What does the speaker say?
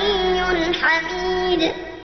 الْعَلِيُّ الْحَمِيدُ.